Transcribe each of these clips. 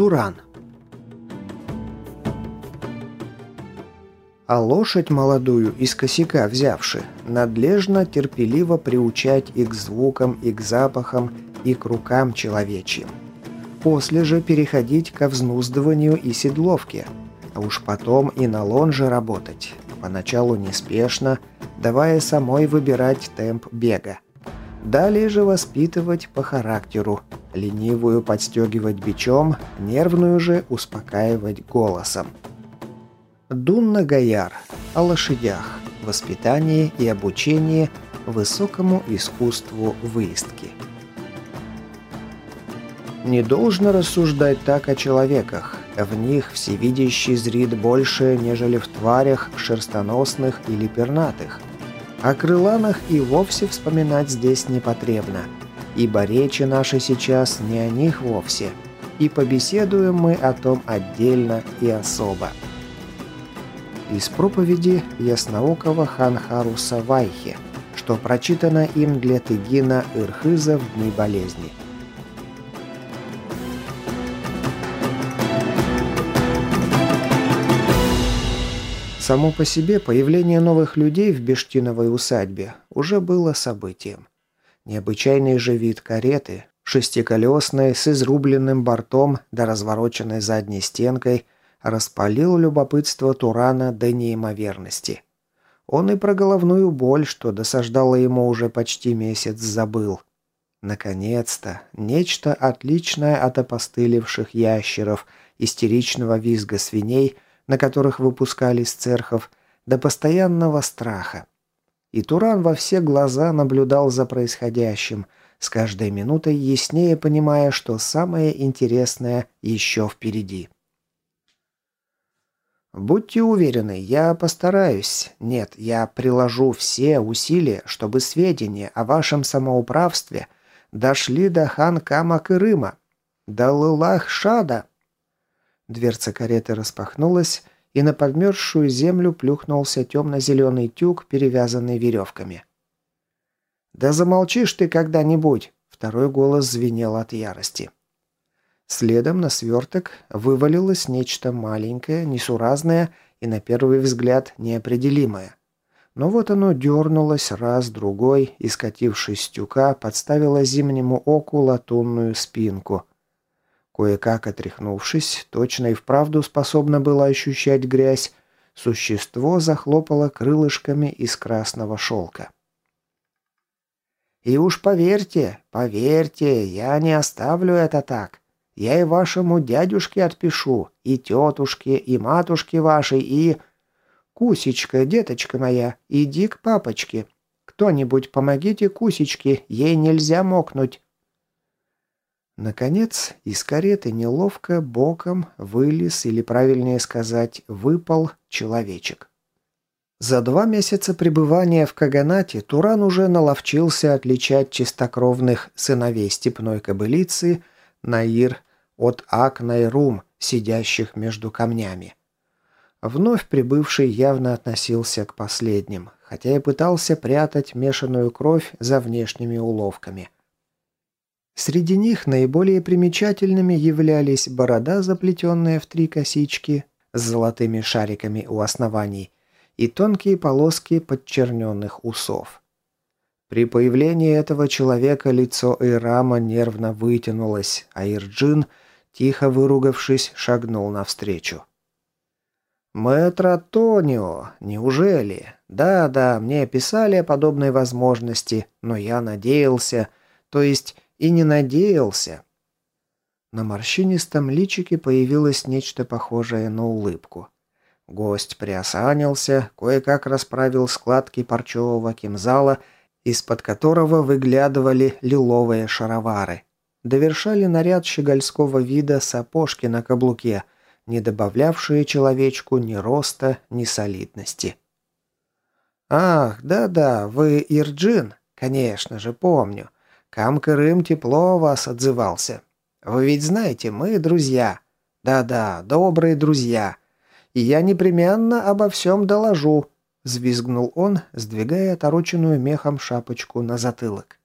Туран. А лошадь молодую из косяка взявши, надлежно терпеливо приучать и к звукам, и к запахам, и к рукам человечьим. После же переходить ко взнуздыванию и седловке, а уж потом и на лонже работать, поначалу неспешно, давая самой выбирать темп бега. Далее же воспитывать по характеру, ленивую подстегивать бичом, нервную же успокаивать голосом. Дунна Гаяр о лошадях, воспитании и обучении высокому искусству выездки. Не должно рассуждать так о человеках. В них всевидящий зрит больше, нежели в тварях шерстоносных или пернатых. О крыланах и вовсе вспоминать здесь не потребно, ибо речи наши сейчас не о них вовсе, и побеседуем мы о том отдельно и особо. Из проповеди ясноокого Ханхаруса Вайхе, что прочитано им для Тыгина Ирхыза в дни болезни. Само по себе появление новых людей в Бештиновой усадьбе уже было событием. Необычайный же вид кареты, шестиколесной, с изрубленным бортом да развороченной задней стенкой, распалил любопытство Турана до неимоверности. Он и про головную боль, что досаждало ему уже почти месяц, забыл. Наконец-то, нечто отличное от опостылевших ящеров, истеричного визга свиней – на которых выпускались церхов, до постоянного страха. И Туран во все глаза наблюдал за происходящим, с каждой минутой яснее понимая, что самое интересное еще впереди. «Будьте уверены, я постараюсь. Нет, я приложу все усилия, чтобы сведения о вашем самоуправстве дошли до хан Камак и Рыма, до Лылах-Шада, Дверца кареты распахнулась, и на подмерзшую землю плюхнулся темно-зеленый тюк, перевязанный веревками. «Да замолчишь ты когда-нибудь!» Второй голос звенел от ярости. Следом на сверток вывалилось нечто маленькое, несуразное и, на первый взгляд, неопределимое. Но вот оно дернулось раз, другой, и, скатившись с тюка, подставило зимнему оку латунную спинку – Кое-как отряхнувшись, точно и вправду способно было ощущать грязь, существо захлопало крылышками из красного шелка. «И уж поверьте, поверьте, я не оставлю это так. Я и вашему дядюшке отпишу, и тетушке, и матушке вашей, и... Кусечка, деточка моя, иди к папочке. Кто-нибудь помогите Кусечке, ей нельзя мокнуть». Наконец, из кареты неловко боком вылез, или правильнее сказать, выпал человечек. За два месяца пребывания в Каганате Туран уже наловчился отличать чистокровных сыновей степной кобылицы Наир от Ак-Найрум, сидящих между камнями. Вновь прибывший явно относился к последним, хотя и пытался прятать мешанную кровь за внешними уловками – Среди них наиболее примечательными являлись борода, заплетенная в три косички с золотыми шариками у оснований, и тонкие полоски подчерненных усов. При появлении этого человека лицо Эйрама нервно вытянулось, а Ирджин, тихо выругавшись, шагнул навстречу. «Мэтр Тонио, неужели? Да-да, мне писали о подобной возможности, но я надеялся, то есть и не надеялся. На морщинистом личике появилось нечто похожее на улыбку. Гость приосанился, кое-как расправил складки парчевого кимзала, из-под которого выглядывали лиловые шаровары. Довершали наряд щегольского вида сапожки на каблуке, не добавлявшие человечку ни роста, ни солидности. «Ах, да-да, вы Ирджин? Конечно же, помню. Кам-Крым тепло о вас отзывался. Вы ведь знаете, мы друзья. Да-да, добрые друзья. И я непременно обо всем доложу», — взвизгнул он, сдвигая отороченную мехом шапочку на затылок.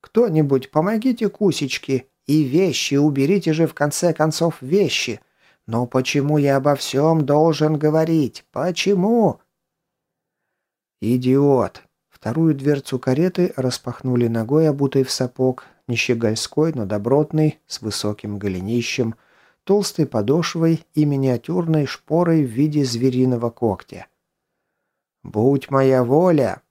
«Кто-нибудь помогите Кусечке, И вещи, уберите же в конце концов вещи. Но почему я обо всем должен говорить? Почему?» «Идиот!» Вторую дверцу кареты распахнули ногой, обутой в сапог, нищегольской, но добротный, с высоким голенищем, толстой подошвой и миниатюрной шпорой в виде звериного когтя. «Будь моя воля!»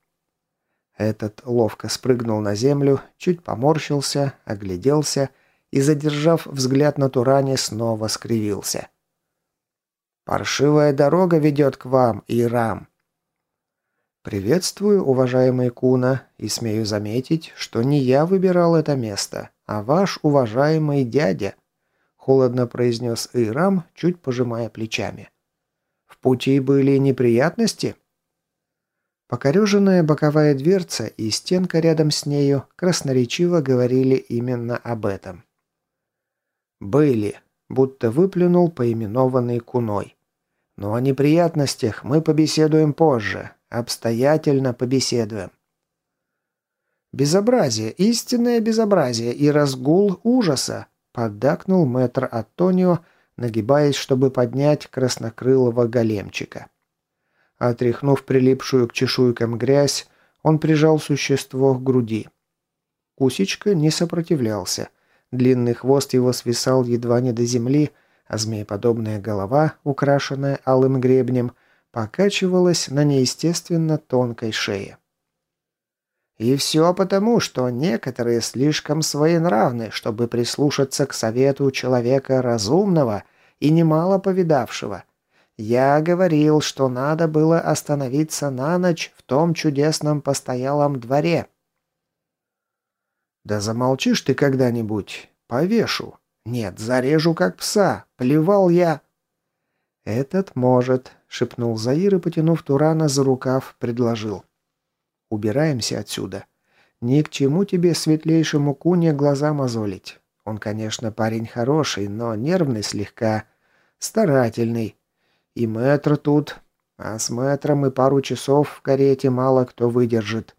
Этот ловко спрыгнул на землю, чуть поморщился, огляделся и, задержав взгляд на Туране, снова скривился. «Паршивая дорога ведет к вам, Ирам!» «Приветствую, уважаемый Куна, и смею заметить, что не я выбирал это место, а ваш уважаемый дядя», — холодно произнес Ирам, чуть пожимая плечами. «В пути были неприятности?» Покореженная боковая дверца и стенка рядом с нею красноречиво говорили именно об этом. «Были», будто выплюнул поименованный Куной. «Но о неприятностях мы побеседуем позже, Обстоятельно побеседуем. «Безобразие, истинное безобразие и разгул ужаса», — поддакнул мэтр Антонио, нагибаясь, чтобы поднять краснокрылого големчика. Отряхнув прилипшую к чешуйкам грязь, он прижал существо к груди. Кусечка не сопротивлялся. Длинный хвост его свисал едва не до земли, а змееподобная голова, украшенная алым гребнем, покачивалась на неестественно тонкой шее. И все потому, что некоторые слишком своенравны, чтобы прислушаться к совету человека разумного и немало повидавшего. Я говорил, что надо было остановиться на ночь в том чудесном постоялом дворе. Да замолчишь ты когда-нибудь, повешу. Нет, зарежу как пса, плевал я. Этот может, шепнул Заир и, потянув Турана за рукав, предложил. «Убираемся отсюда. Ни к чему тебе, светлейшему куне, глаза мозолить. Он, конечно, парень хороший, но нервный слегка, старательный. И мэтр тут, а с мэтром и пару часов в карете мало кто выдержит».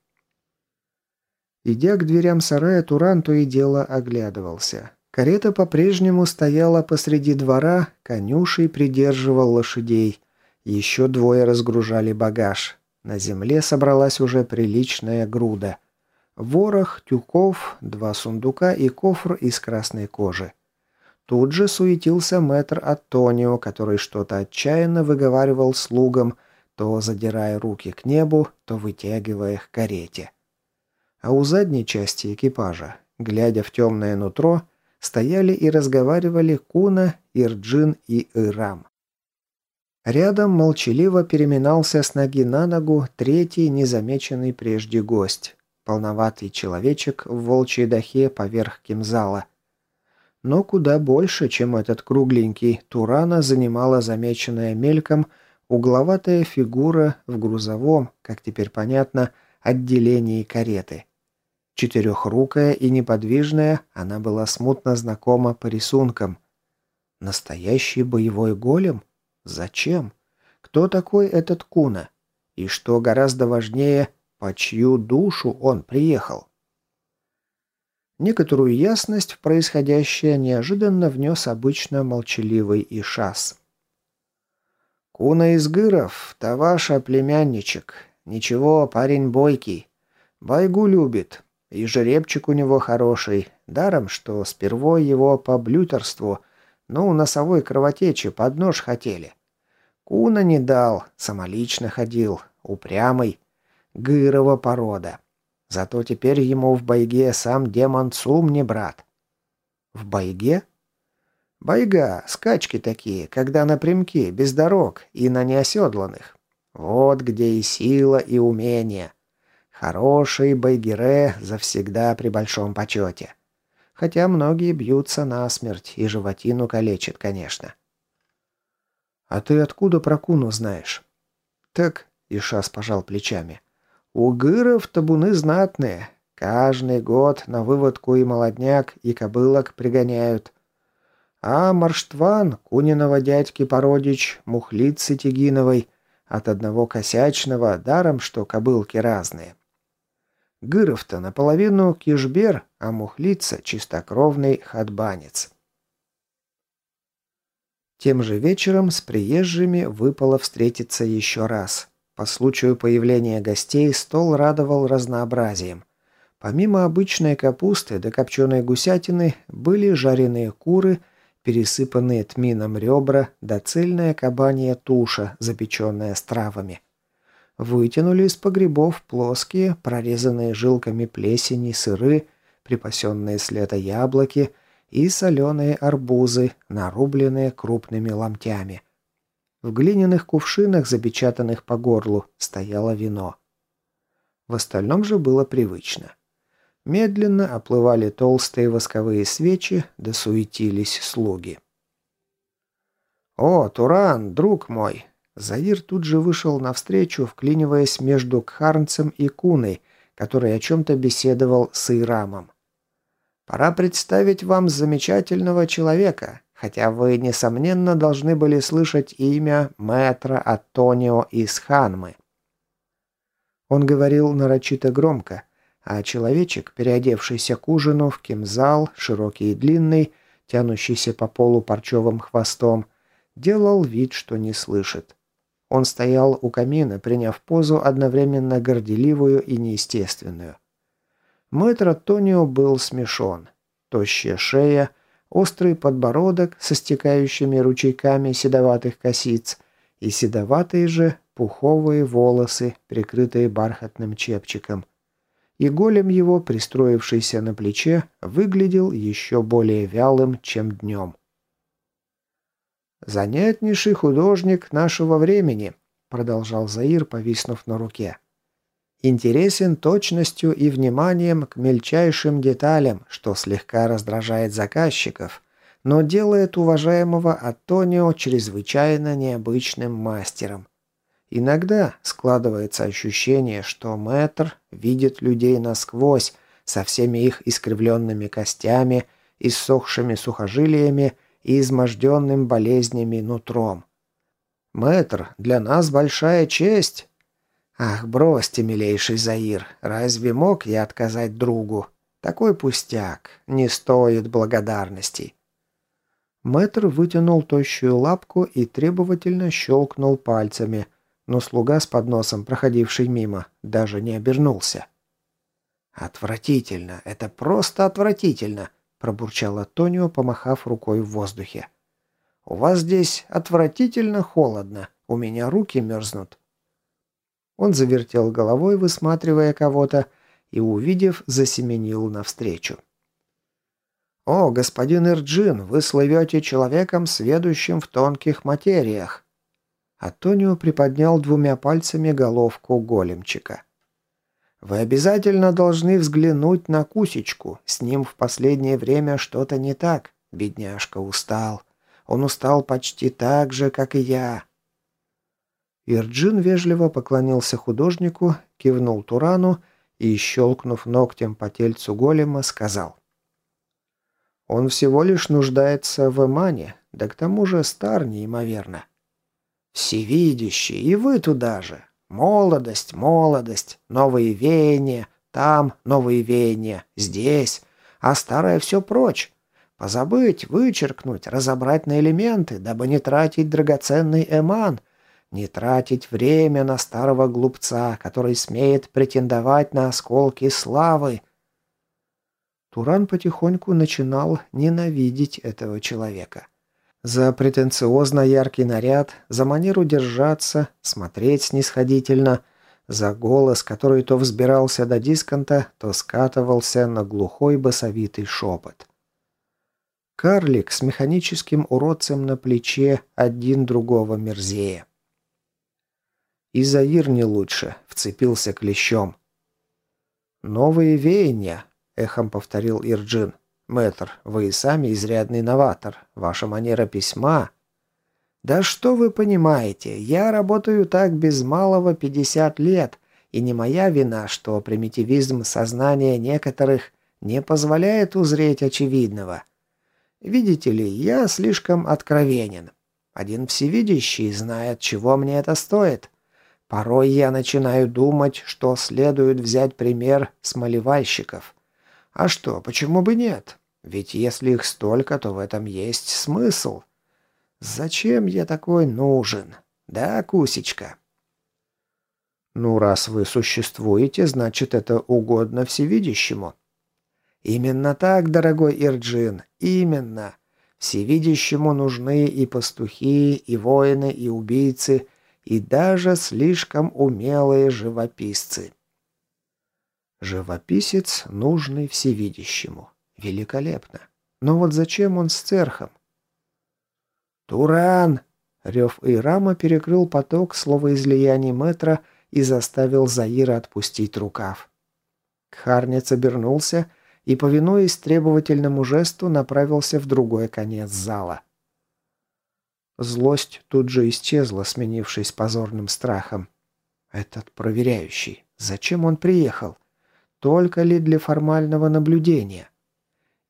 Идя к дверям сарая, Туран то и дело оглядывался. Карета по-прежнему стояла посреди двора, конюшей придерживал лошадей. Еще двое разгружали багаж. На земле собралась уже приличная груда. Ворох, тюков, два сундука и кофр из красной кожи. Тут же суетился мэтр Антонио, который что-то отчаянно выговаривал слугам, то задирая руки к небу, то вытягивая их к карете. А у задней части экипажа, глядя в темное нутро, стояли и разговаривали Куна, Ирджин и Ирам. Рядом молчаливо переминался с ноги на ногу третий незамеченный прежде гость. Полноватый человечек в волчьей дахе поверх кимзала. Но куда больше, чем этот кругленький, Турана занимала замеченная мельком угловатая фигура в грузовом, как теперь понятно, отделении кареты. Четырехрукая и неподвижная, она была смутно знакома по рисункам. Настоящий боевой голем? Зачем? Кто такой этот Куна? И что гораздо важнее, по чью душу он приехал? Некоторую ясность в происходящее неожиданно внес обычно молчаливый Ишас. «Куна из Гыров, Таваша племянничек. Ничего, парень бойкий. Байгу любит. И жеребчик у него хороший. Даром, что сперва его по блютерству – ну, носовой кровотечи под нож хотели. Куна не дал, самолично ходил, упрямый. Гырова порода. Зато теперь ему в байге сам демон Цум не брат. В байге? Байга, скачки такие, когда напрямки, без дорог и на неоседланных. Вот где и сила, и умение. Хороший байгере завсегда при большом почете. Хотя многие бьются насмерть и животину калечат, конечно. «А ты откуда про Куну знаешь?» «Так», — Ишас пожал плечами, — «у гыров табуны знатные. Каждый год на выводку и молодняк, и кобылок пригоняют. А Марштван, Куниного дядьки породич, мухлицы Тигиновой, от одного косячного, даром, что кобылки разные. Гыров-то наполовину кишбер, а мухлица – чистокровный хатбанец. Тем же вечером с приезжими выпало встретиться еще раз. По случаю появления гостей стол радовал разнообразием. Помимо обычной капусты до копченой гусятины были жареные куры, пересыпанные тмином ребра да цельная кабанья туша, запеченная с травами. Вытянули из погребов плоские, прорезанные жилками плесени сыры, припасенные с лета яблоки – и соленые арбузы, нарубленные крупными ломтями. В глиняных кувшинах, запечатанных по горлу, стояло вино. В остальном же было привычно. Медленно оплывали толстые восковые свечи, да суетились слуги. «О, Туран, друг мой!» Заир тут же вышел навстречу, вклиниваясь между Кхарнцем и Куной, который о чем-то беседовал с Ирамом. Пора представить вам замечательного человека, хотя вы, несомненно, должны были слышать имя мэтра Антонио из Ханмы». Он говорил нарочито громко, а человечек, переодевшийся к ужину в кимзал, широкий и длинный, тянущийся по полу парчевым хвостом, делал вид, что не слышит. Он стоял у камина, приняв позу одновременно горделивую и неестественную. Мэтр Тонио был смешон. Тощая шея, острый подбородок со стекающими ручейками седоватых косиц и седоватые же пуховые волосы, прикрытые бархатным чепчиком. И голем его, пристроившийся на плече, выглядел еще более вялым, чем днем. «Занятнейший художник нашего времени», — продолжал Заир, повиснув на руке интересен точностью и вниманием к мельчайшим деталям, что слегка раздражает заказчиков, но делает уважаемого Антонио чрезвычайно необычным мастером. Иногда складывается ощущение, что мэтр видит людей насквозь, со всеми их искривленными костями, иссохшими сухожилиями и изможденным болезнями нутром. «Мэтр, для нас большая честь!» «Ах, бросьте, милейший Заир, разве мог я отказать другу? Такой пустяк, не стоит благодарности». Мэтр вытянул тощую лапку и требовательно щелкнул пальцами, но слуга с подносом, проходивший мимо, даже не обернулся. «Отвратительно, это просто отвратительно», – пробурчала Тонио, помахав рукой в воздухе. «У вас здесь отвратительно холодно, у меня руки мерзнут». Он завертел головой, высматривая кого-то, и, увидев, засеменил навстречу. «О, господин Ирджин, вы слывете человеком, сведущим в тонких материях!» Антонио приподнял двумя пальцами головку големчика. «Вы обязательно должны взглянуть на Кусечку. С ним в последнее время что-то не так. Бедняжка устал. Он устал почти так же, как и я. Ирджин вежливо поклонился художнику, кивнул Турану и, щелкнув ногтем по тельцу голема, сказал. «Он всего лишь нуждается в эмане, да к тому же стар неимоверно. Всевидящий, и вы туда же. Молодость, молодость, новые веяния, там новые веяния, здесь, а старое все прочь. Позабыть, вычеркнуть, разобрать на элементы, дабы не тратить драгоценный эман — не тратить время на старого глупца, который смеет претендовать на осколки славы. Туран потихоньку начинал ненавидеть этого человека. За претенциозно яркий наряд, за манеру держаться, смотреть снисходительно, за голос, который то взбирался до дисконта, то скатывался на глухой басовитый шепот. Карлик с механическим уродцем на плече один другого мерзее. И Заир не лучше, вцепился клещом. «Новые веяния», — эхом повторил Ирджин. «Мэтр, вы и сами изрядный новатор. Ваша манера письма...» «Да что вы понимаете, я работаю так без малого 50 лет, и не моя вина, что примитивизм сознания некоторых не позволяет узреть очевидного. Видите ли, я слишком откровенен. Один всевидящий знает, чего мне это стоит. Порой я начинаю думать, что следует взять пример с малевальщиков. А что, почему бы нет? Ведь если их столько, то в этом есть смысл. Зачем я такой нужен? Да, Кусечка?» «Ну, раз вы существуете, значит, это угодно всевидящему». «Именно так, дорогой Ирджин, именно. Всевидящему нужны и пастухи, и воины, и убийцы, и даже слишком умелые живописцы». Живописец, нужный всевидящему. Великолепно. Но вот зачем он с церхом? «Туран!» Рев Ирама перекрыл поток словоизлияний метра и заставил Заира отпустить рукав. Кхарнец обернулся и, повинуясь требовательному жесту, направился в другой конец зала. Злость тут же исчезла, сменившись позорным страхом. Этот проверяющий. Зачем он приехал? Только ли для формального наблюдения?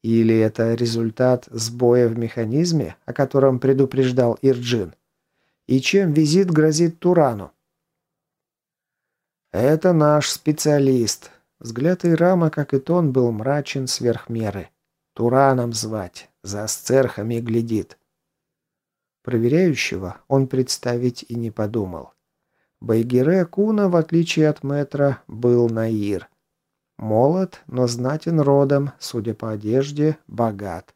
Или это результат сбоя в механизме, о котором предупреждал Ирджин? И чем визит грозит Турану? «Это наш специалист». Взгляд Ирама, как и тон, был мрачен сверх меры. «Тураном звать. За сцерхами глядит». Проверяющего он представить и не подумал. Байгире Куна, в отличие от Метра, был Наир. Молод, но знатен родом, судя по одежде, богат.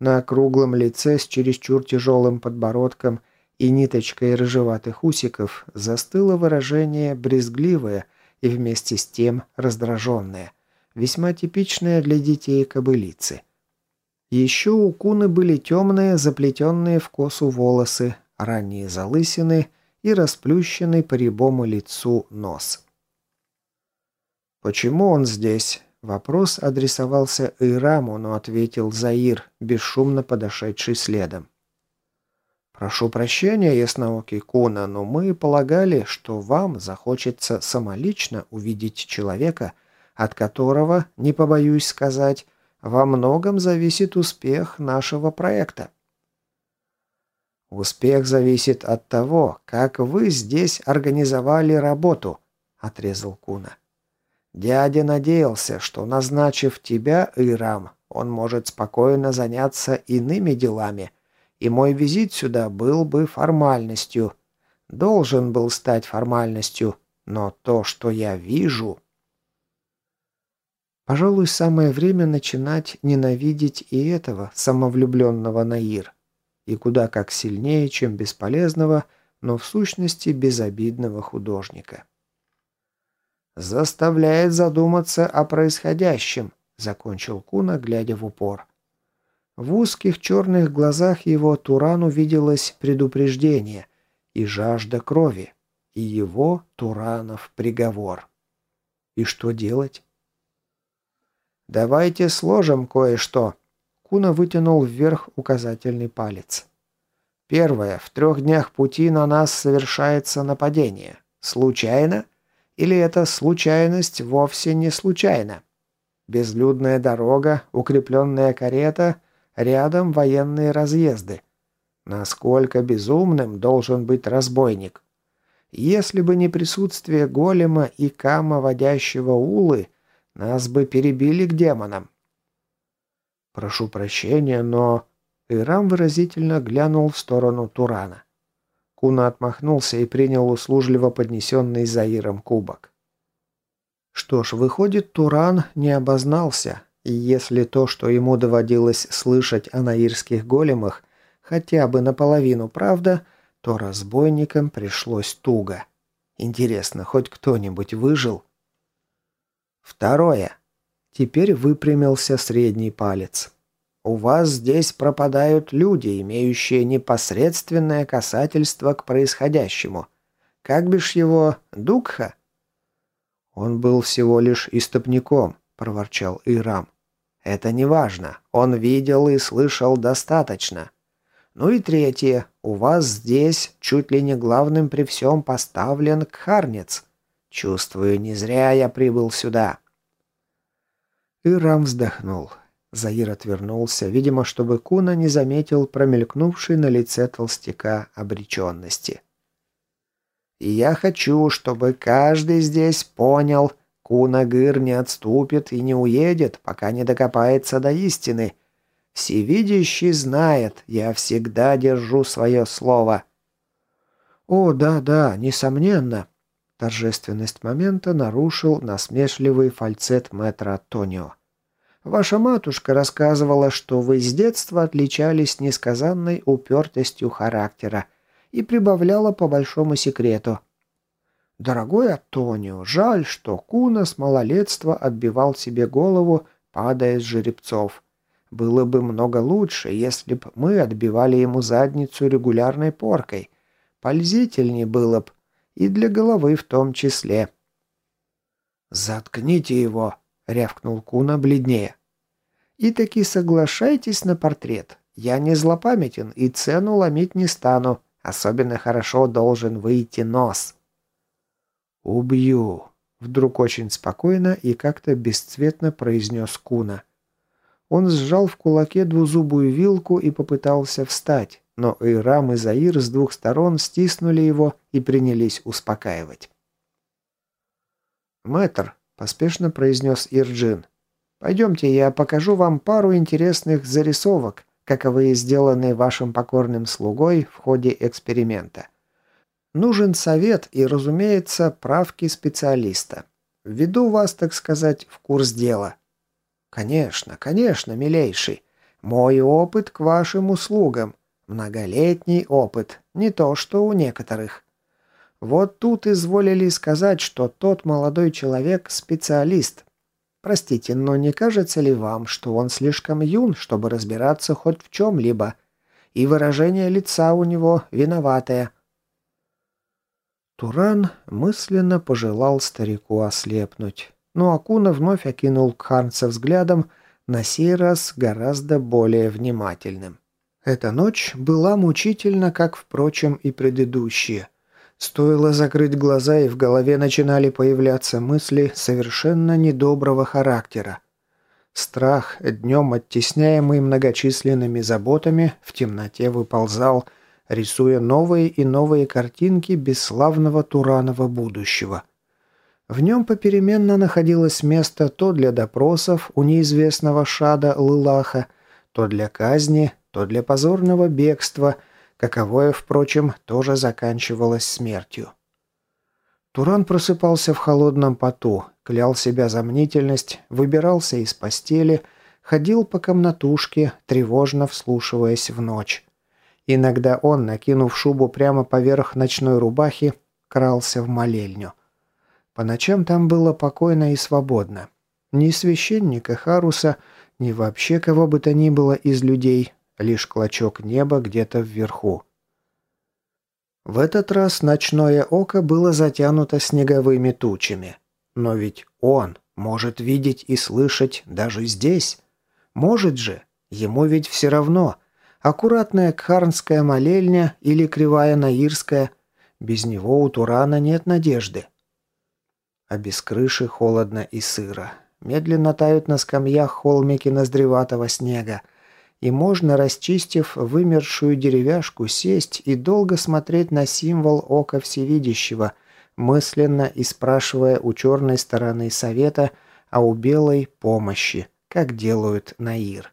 На круглом лице с чересчур тяжелым подбородком и ниточкой рыжеватых усиков застыло выражение брезгливое и вместе с тем раздраженное, весьма типичное для детей кобылицы. Еще у Куны были темные, заплетенные в косу волосы, ранние залысины и расплющенный по рябому лицу нос. «Почему он здесь?» Вопрос адресовался Ираму, но ответил Заир, бесшумно подошедший следом. «Прошу прощения, ясноокий Куна, но мы полагали, что вам захочется самолично увидеть человека, от которого, не побоюсь сказать, во многом зависит успех нашего проекта». «Успех зависит от того, как вы здесь организовали работу», — отрезал Куна. Дядя надеялся, что, назначив тебя, Ирам, он может спокойно заняться иными делами, и мой визит сюда был бы формальностью. Должен был стать формальностью, но то, что я вижу... Пожалуй, самое время начинать ненавидеть и этого самовлюбленного Наир. И куда как сильнее, чем бесполезного, но в сущности безобидного художника заставляет задуматься о происходящем», — закончил Куна, глядя в упор. В узких черных глазах его Туран увиделось предупреждение и жажда крови, и его, Туранов, приговор. И что делать? «Давайте сложим кое-что», — Куна вытянул вверх указательный палец. «Первое. В трех днях пути на нас совершается нападение. Случайно?» Или эта случайность вовсе не случайна? Безлюдная дорога, укрепленная карета, рядом военные разъезды. Насколько безумным должен быть разбойник? Если бы не присутствие голема и кама, водящего улы, нас бы перебили к демонам. Прошу прощения, но... Ирам выразительно глянул в сторону Турана. Куна отмахнулся и принял услужливо поднесенный Заиром кубок. Что ж, выходит, Туран не обознался, и если то, что ему доводилось слышать о наирских големах, хотя бы наполовину правда, то разбойникам пришлось туго. Интересно, хоть кто-нибудь выжил? Второе. Теперь выпрямился средний палец. У вас здесь пропадают люди, имеющие непосредственное касательство к происходящему. Как бишь его, Дукха?» «Он был всего лишь истопником», — проворчал Ирам. «Это не важно. Он видел и слышал достаточно. Ну и третье. У вас здесь чуть ли не главным при всем поставлен Кхарнец. Чувствую, не зря я прибыл сюда». Ирам вздохнул. Заир отвернулся, видимо, чтобы Куна не заметил промелькнувшей на лице толстяка обреченности. «Я хочу, чтобы каждый здесь понял, Кунагыр не отступит и не уедет, пока не докопается до истины. Всевидящий знает, я всегда держу свое слово». «О, да-да, несомненно», Торжественность момента нарушил насмешливый фальцет мэтра Тонио. «Ваша матушка рассказывала, что вы с детства отличались несказанной упертостью характера и прибавляла по большому секрету. Дорогой Антонио, жаль, что Куна с малолетства отбивал себе голову, падая с жеребцов. Было бы много лучше, если б мы отбивали ему задницу регулярной поркой. Пользительнее было б, и для головы в том числе. «Заткните его!» — рявкнул Куна бледнее. «И таки соглашайтесь на портрет. Я не злопамятен и цену ломить не стану. Особенно хорошо должен выйти нос». «Убью!» — вдруг очень спокойно и как-то бесцветно произнес Куна. Он сжал в кулаке двузубую вилку и попытался встать, но Ирам и Заир с двух сторон стиснули его и принялись успокаивать. «Мэтр», — поспешно произнес Ирджин, — «пойдемте, я покажу вам пару интересных зарисовок, каковые сделаны вашим покорным слугой в ходе эксперимента. Нужен совет и, разумеется, правки специалиста. Введу вас, так сказать, в курс дела». «Конечно, конечно, милейший. Мой опыт к вашим услугам. Многолетний опыт, не то что у некоторых. Вот тут изволили сказать, что тот молодой человек – специалист. Простите, но не кажется ли вам, что он слишком юн, чтобы разбираться хоть в чем-либо? И выражение лица у него виноватое. Туран мысленно пожелал старику ослепнуть. Но Акуна вновь окинул Кхарнца взглядом, на сей раз гораздо более внимательным. Эта ночь была мучительна, как, впрочем, и предыдущие. Стоило закрыть глаза, и в голове начинали появляться мысли совершенно недоброго характера. Страх, днем оттесняемый многочисленными заботами, в темноте выползал, рисуя новые и новые картинки бесславного Туранова будущего. В нем попеременно находилось место то для допросов у неизвестного шада Лылаха, то для казни, то для позорного бегства, каковое, впрочем, тоже заканчивалось смертью. Туран просыпался в холодном поту, клял себя за мнительность, выбирался из постели, ходил по комнатушке, тревожно вслушиваясь в ночь. Иногда он, накинув шубу прямо поверх ночной рубахи, крался в молельню. По ночам там было покойно и свободно. Ни священника Харуса, ни вообще кого бы то ни было из людей, лишь клочок неба где-то вверху. В этот раз ночное око было затянуто снеговыми тучами. Но ведь он может видеть и слышать даже здесь. Может же, ему ведь все равно. Аккуратная кхарнская молельня или кривая наирская. Без него у Турана нет надежды. А без крыши холодно и сыро. Медленно тают на скамьях холмики ноздреватого снега и можно, расчистив вымершую деревяшку, сесть и долго смотреть на символ ока всевидящего, мысленно и спрашивая у черной стороны совета, а у белой – помощи, как делают Наир.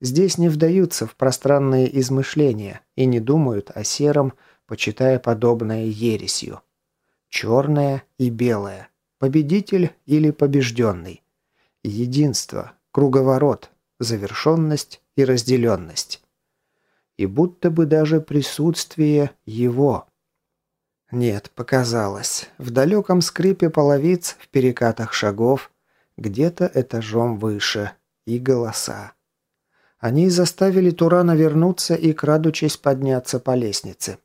Здесь не вдаются в пространные измышления и не думают о сером, почитая подобное ересью. Черное и белое. Победитель или побежденный. Единство, круговорот, завершенность и разделенность. И будто бы даже присутствие его. Нет, показалось. В далеком скрипе половиц, в перекатах шагов, где-то этажом выше, и голоса. Они заставили Турана вернуться и, крадучись, подняться по лестнице.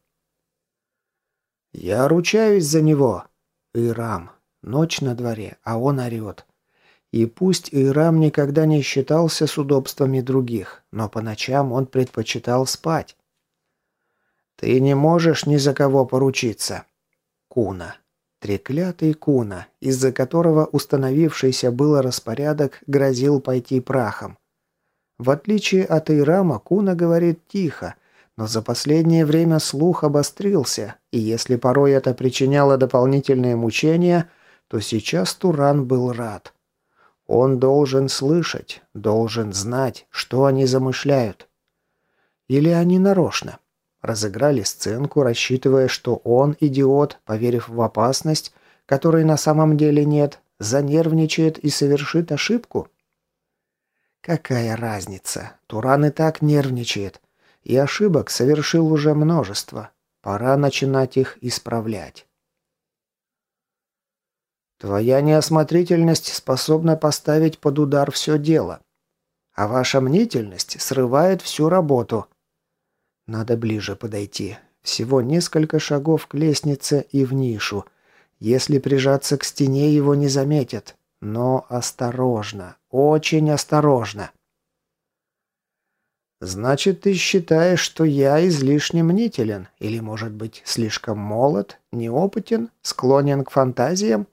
«Я ручаюсь за него!» «Ирам. Ночь на дворе, а он орет. И пусть Ирам никогда не считался с удобствами других, но по ночам он предпочитал спать. «Ты не можешь ни за кого поручиться». Куна. Треклятый Куна, из-за которого установившийся был распорядок грозил пойти прахом. В отличие от Ирама, Куна говорит тихо, но за последнее время слух обострился, и если порой это причиняло дополнительные мучения – то сейчас Туран был рад. Он должен слышать, должен знать, что они замышляют. Или они нарочно. Разыграли сценку, рассчитывая, что он, идиот, поверив в опасность, которой на самом деле нет, занервничает и совершит ошибку? Какая разница? Туран и так нервничает. И ошибок совершил уже множество. Пора начинать их исправлять. Твоя неосмотрительность способна поставить под удар все дело. А ваша мнительность срывает всю работу. Надо ближе подойти. Всего несколько шагов к лестнице и в нишу. Если прижаться к стене, его не заметят. Но осторожно, очень осторожно. «Значит, ты считаешь, что я излишне мнителен? Или, может быть, слишком молод, неопытен, склонен к фантазиям?»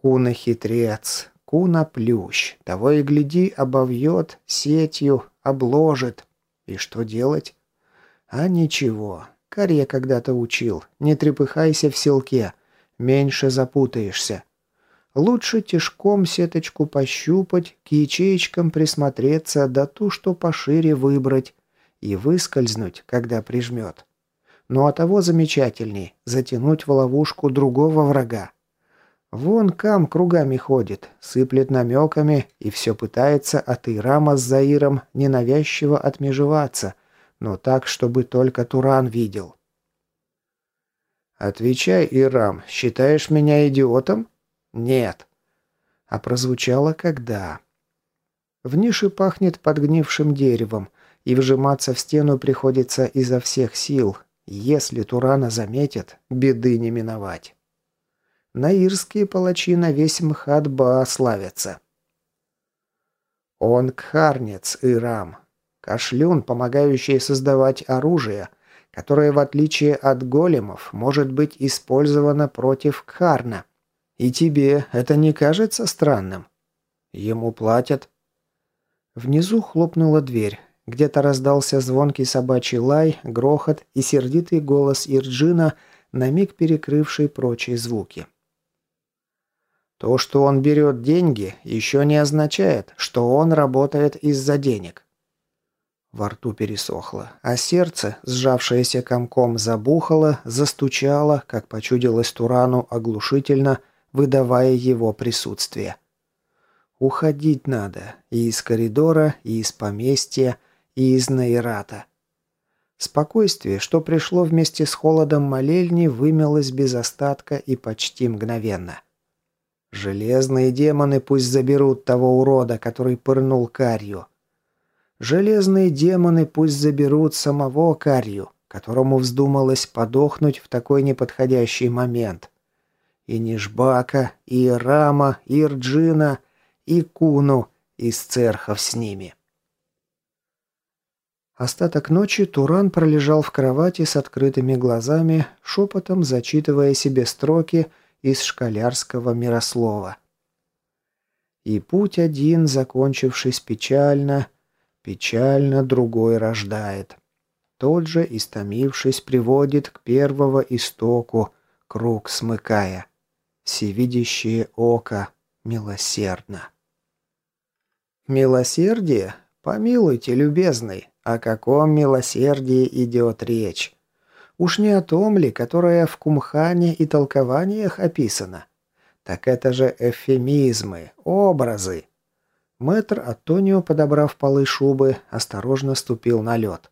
Куна хитрец, Куна плющ. Того и гляди, обовьет сетью, обложит. И что делать? А ничего. Карья когда-то учил. Не трепыхайся в селке. Меньше запутаешься. Лучше тишком сеточку пощупать, к ячеечкам присмотреться, да ту, что пошире выбрать. И выскользнуть, когда прижмет. Ну а того замечательней – затянуть в ловушку другого врага. Вон Кам кругами ходит, сыплет намеками и все пытается от Ирама с Заиром ненавязчиво отмежеваться, но так, чтобы только Туран видел. «Отвечай, Ирам, считаешь меня идиотом?» «Нет». А прозвучало «когда». В нише пахнет подгнившим деревом, и вжиматься в стену приходится изо всех сил. Если Турана заметят, беды не миновать. Наирские палачи на весь Мхатба славятся. Он кхарнец Ирам. Кашлюн, помогающий создавать оружие, которое, в отличие от големов, может быть использовано против Кхарна. И тебе это не кажется странным? Ему платят. Внизу хлопнула дверь. Где-то раздался звонкий собачий лай, грохот и сердитый голос Ирджина, на миг перекрывший прочие звуки. То, что он берет деньги, еще не означает, что он работает из-за денег. Во рту пересохло, а сердце, сжавшееся комком, забухало, застучало, как почудилось Турану оглушительно, выдавая его присутствие. Уходить надо и из коридора, и из поместья, и из Наирата. Спокойствие, что пришло вместе с холодом молельни, вымелось без остатка и почти мгновенно. Железные демоны пусть заберут того урода, который пырнул Карью. Железные демоны пусть заберут самого Карью, которому вздумалось подохнуть в такой неподходящий момент. И Нижбака, и Рама, и Рджина, и Куну из церхов с ними. Остаток ночи Туран пролежал в кровати с открытыми глазами, шепотом зачитывая себе строки из школярского мирослова. И путь один, закончившись печально, печально другой рождает. Тот же, истомившись, приводит к первого истоку, круг смыкая. Всевидящее око милосердно. Милосердие? Помилуйте, любезный, о каком милосердии идет речь? Уж не о том ли, которое в кумхане и толкованиях описано? Так это же эвфемизмы, образы. Мэтр Антонио, подобрав полы шубы, осторожно ступил на лед.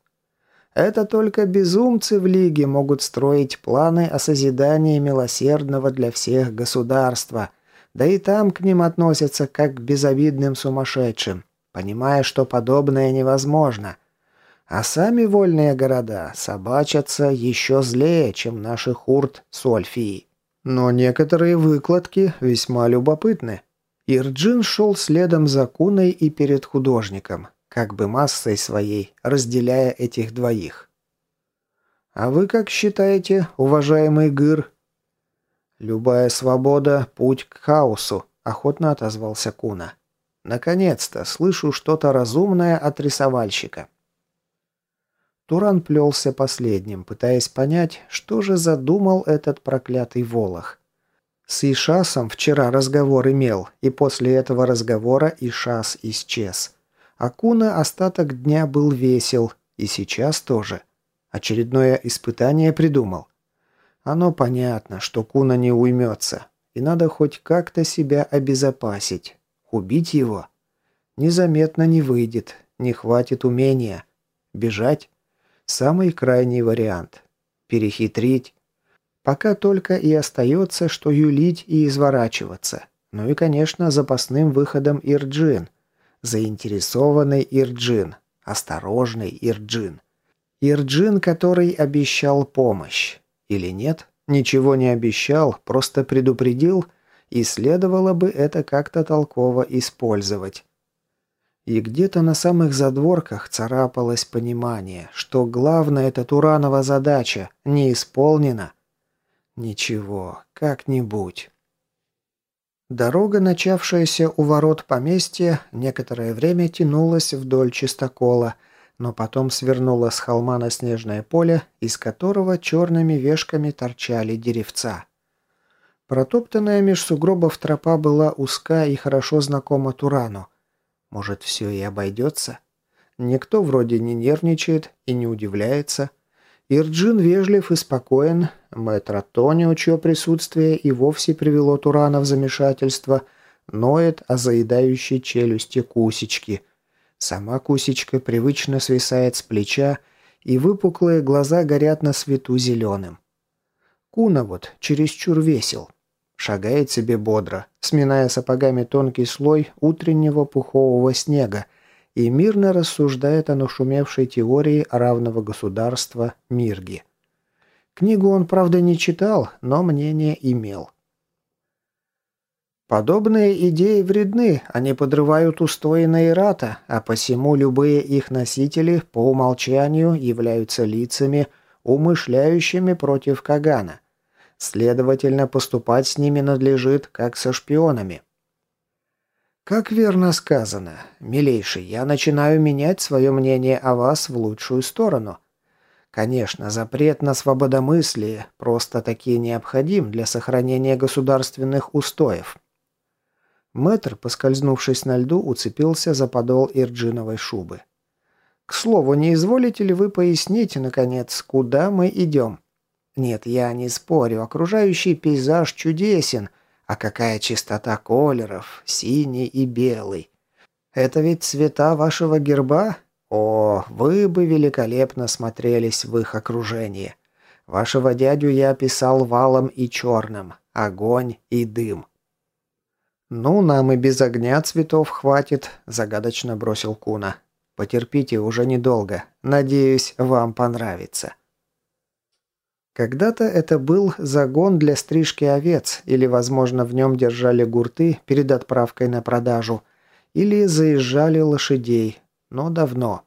Это только безумцы в Лиге могут строить планы о созидании милосердного для всех государства, да и там к ним относятся как к безобидным сумасшедшим, понимая, что подобное невозможно – а сами вольные города собачатся еще злее, чем наши хурт с Ольфией. Но некоторые выкладки весьма любопытны. Ирджин шел следом за Куной и перед художником, как бы массой своей, разделяя этих двоих. «А вы как считаете, уважаемый Гыр?» «Любая свобода – путь к хаосу», – охотно отозвался Куна. «Наконец-то слышу что-то разумное от рисовальщика». Туран плелся последним, пытаясь понять, что же задумал этот проклятый Волох. С Ишасом вчера разговор имел, и после этого разговора Ишас исчез. Акуна остаток дня был весел, и сейчас тоже. Очередное испытание придумал. Оно понятно, что Куна не уймется, и надо хоть как-то себя обезопасить. Убить его? Незаметно не выйдет, не хватит умения. Бежать? Самый крайний вариант. Перехитрить? Пока только и остается, что юлить и изворачиваться. Ну и, конечно, запасным выходом Ирджин. Заинтересованный Ирджин. Осторожный Ирджин. Ирджин, который обещал помощь. Или нет? Ничего не обещал, просто предупредил, и следовало бы это как-то толково использовать. И где-то на самых задворках царапалось понимание, что главная эта Туранова задача не исполнена, Ничего, как-нибудь. Дорога, начавшаяся у ворот поместья, некоторое время тянулась вдоль чистокола, но потом свернула с холма на снежное поле, из которого черными вешками торчали деревца. Протоптанная меж сугробов тропа была узка и хорошо знакома Турану. Может, все и обойдется? Никто вроде не нервничает и не удивляется. Ирджин вежлив и спокоен, мэтр Тонио, чье присутствие и вовсе привело Турана в замешательство, ноет о заедающей челюсти кусечки. Сама кусечка привычно свисает с плеча, и выпуклые глаза горят на свету зеленым. Куна вот чересчур весел. Шагает себе бодро, сминая сапогами тонкий слой утреннего пухового снега, и мирно рассуждает о нашумевшей теории равного государства Мирги. Книгу он, правда, не читал, но мнение имел. Подобные идеи вредны, они подрывают устои Нейрата, а посему любые их носители по умолчанию являются лицами, умышляющими против Кагана. Следовательно, поступать с ними надлежит, как со шпионами. «Как верно сказано. Милейший, я начинаю менять свое мнение о вас в лучшую сторону. Конечно, запрет на свободомыслие просто-таки необходим для сохранения государственных устоев». Мэтр, поскользнувшись на льду, уцепился за подол ирджиновой шубы. «К слову, не изволите ли вы пояснить, наконец, куда мы идем?» «Нет, я не спорю, окружающий пейзаж чудесен, а какая чистота колеров, синий и белый. Это ведь цвета вашего герба? О, вы бы великолепно смотрелись в их окружении. Вашего дядю я описал валом и черным, огонь и дым. «Ну, нам и без огня цветов хватит», – загадочно бросил Куна. «Потерпите уже недолго. Надеюсь, вам понравится». Когда-то это был загон для стрижки овец, или, возможно, в нем держали гурты перед отправкой на продажу, или заезжали лошадей, но давно.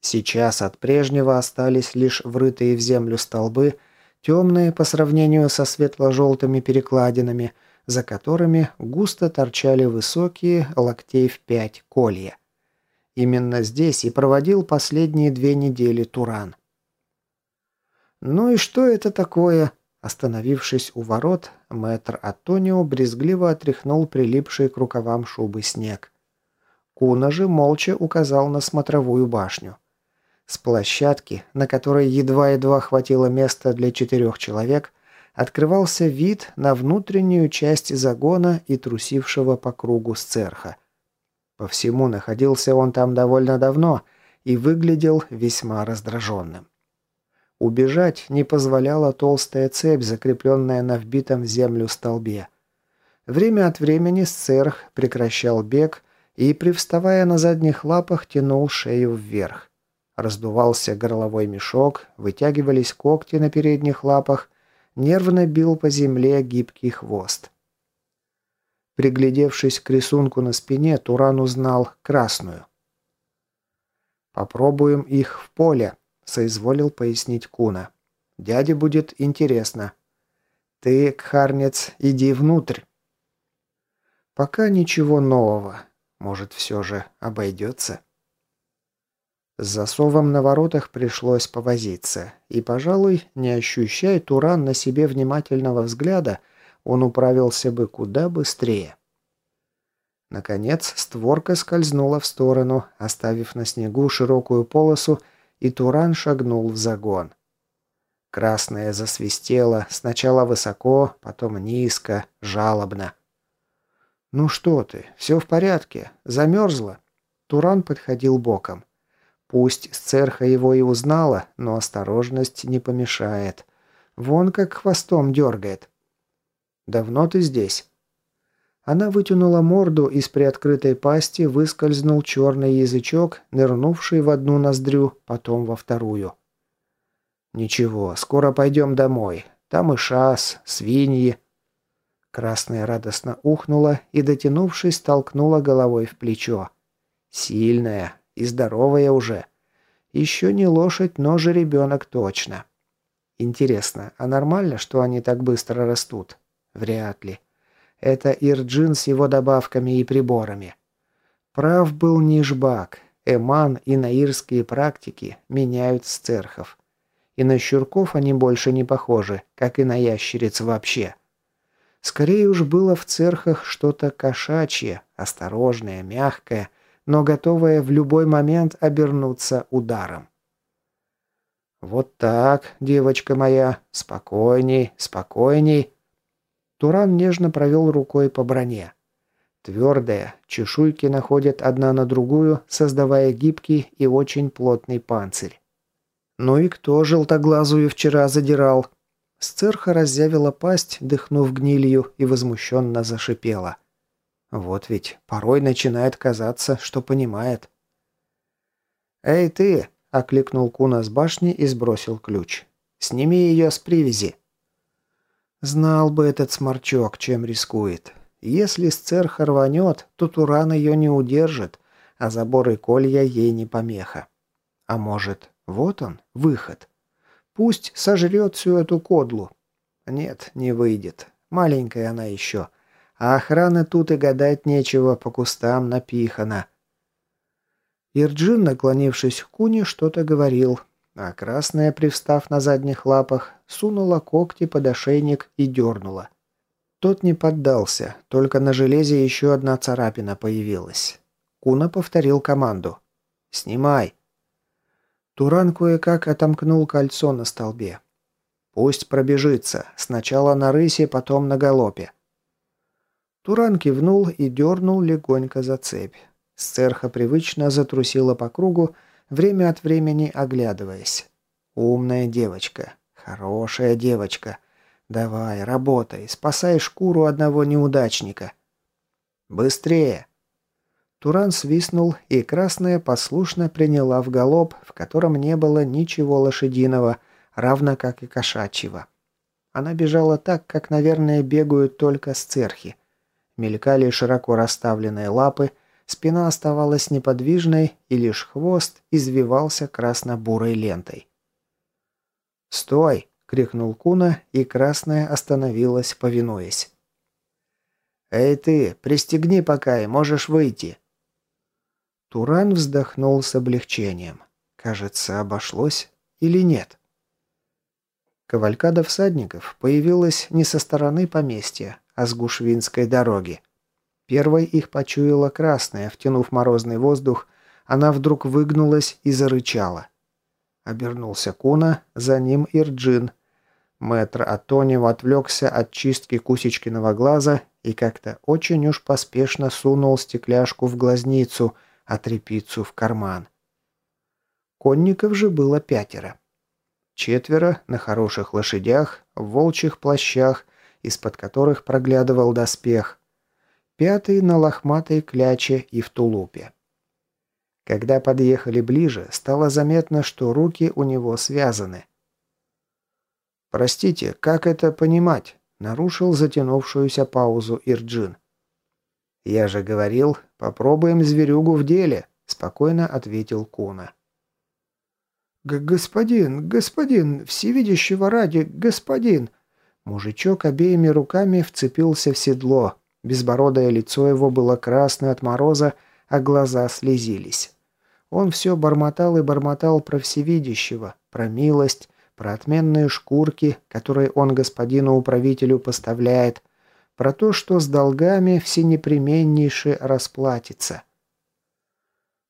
Сейчас от прежнего остались лишь врытые в землю столбы, темные по сравнению со светло-желтыми перекладинами, за которыми густо торчали высокие, локтей в пять, колья. Именно здесь и проводил последние две недели Туран. «Ну и что это такое?» Остановившись у ворот, мэтр Антонио брезгливо отряхнул прилипший к рукавам шубы снег. Куна же молча указал на смотровую башню. С площадки, на которой едва-едва хватило места для четырех человек, открывался вид на внутреннюю часть загона и трусившего по кругу сцерха. По всему находился он там довольно давно и выглядел весьма раздраженным. Убежать не позволяла толстая цепь, закрепленная на вбитом в землю столбе. Время от времени сцерх прекращал бег и, привставая на задних лапах, тянул шею вверх. Раздувался горловой мешок, вытягивались когти на передних лапах, нервно бил по земле гибкий хвост. Приглядевшись к рисунку на спине, Туран узнал красную. «Попробуем их в поле», соизволил пояснить Куна. «Дяде будет интересно. Ты, Кхарнец, иди внутрь». «Пока ничего нового. Может, все же обойдется?» С засовом на воротах пришлось повозиться, и, пожалуй, не ощущая Туран на себе внимательного взгляда, он управился бы куда быстрее. Наконец, створка скользнула в сторону, оставив на снегу широкую полосу, и Туран шагнул в загон. Красное засвистело, сначала высоко, потом низко, жалобно. «Ну что ты, все в порядке, замерзла?» Туран подходил боком. Пусть сцерха его и узнала, но осторожность не помешает. Вон как хвостом дергает. «Давно ты здесь?» Она вытянула морду, из приоткрытой пасти выскользнул черный язычок, нырнувший в одну ноздрю, потом во вторую. «Ничего, скоро пойдем домой. Там и шас, свиньи». Красная радостно ухнула и, дотянувшись, толкнула головой в плечо. «Сильная и здоровая уже. Еще не лошадь, но же ребенок точно. Интересно, а нормально, что они так быстро растут? Вряд ли. Это Ирджин с его добавками и приборами. Прав был Нижбак. Эман и наирские практики меняют сцерхов. И на щурков они больше не похожи, как и на ящериц вообще. Скорее уж было в церхах что-то кошачье, осторожное, мягкое, но готовое в любой момент обернуться ударом. «Вот так, девочка моя, спокойней, спокойней», Туран нежно провел рукой по броне. Твердая, чешуйки находят одна на другую, создавая гибкий и очень плотный панцирь. Ну и кто желтоглазую вчера задирал? Сцерха разъявила пасть, дыхнув гнилью, и возмущенно зашипела. Вот ведь порой начинает казаться, что понимает. «Эй ты!» – окликнул Куна с башни и сбросил ключ. «Сними ее с привязи!» Знал бы этот сморчок, чем рискует. Если сцерх рванет, то Туран ее не удержит, а заборы колья ей не помеха. А может, вот он, выход. Пусть сожрет всю эту кодлу. Нет, не выйдет. Маленькая она еще. А охраны тут и гадать нечего, по кустам напихано. Ирджин, наклонившись к Куне, что-то говорил, а красная, привстав на задних лапах, сунула когти под ошейник и дернула. Тот не поддался, только на железе еще одна царапина появилась. Куна повторил команду. «Снимай!» Туран кое-как отомкнул кольцо на столбе. «Пусть пробежится. Сначала на рысе, потом на галопе». Туран кивнул и дернул легонько за цепь. Сцерха привычно затрусила по кругу, время от времени оглядываясь. «Умная девочка. Хорошая девочка. Давай, работай, спасай шкуру одного неудачника». «Быстрее!» Туран свистнул, и красная послушно приняла в галоп, в котором не было ничего лошадиного, равно как и кошачьего. Она бежала так, как, наверное, бегают только сцерхи. Мелькали широко расставленные лапы, Спина оставалась неподвижной, и лишь хвост извивался красно-бурой лентой. «Стой!» — крикнул Куна, и красная остановилась, повинуясь. «Эй ты, пристегни пока и можешь выйти!» Туран вздохнул с облегчением. Кажется, обошлось или нет. Кавалькада всадников появилась не со стороны поместья, а с Гушвинской дороги. Первой их почуяла красная, втянув морозный воздух, она вдруг выгнулась и зарычала. Обернулся Куна, за ним Ирджин. Мэтр Атонев отвлекся от чистки Кусечкиного глаза и как-то очень уж поспешно сунул стекляшку в глазницу, а трепицу в карман. Конников же было пятеро. Четверо на хороших лошадях, в волчьих плащах, из-под которых проглядывал доспех, пятый на лохматой кляче и в тулупе. Когда подъехали ближе, стало заметно, что руки у него связаны. «Простите, как это понимать?» – нарушил затянувшуюся паузу Ирджин. «Я же говорил, попробуем зверюгу в деле», – спокойно ответил Куна. «Господин, господин, всевидящего ради, господин!» Мужичок обеими руками вцепился в седло, Безбородое лицо его было красное от мороза, а глаза слезились. Он все бормотал и бормотал про всевидящего, про милость, про отменные шкурки, которые он господину управителю поставляет, про то, что с долгами всенепременнейше расплатится.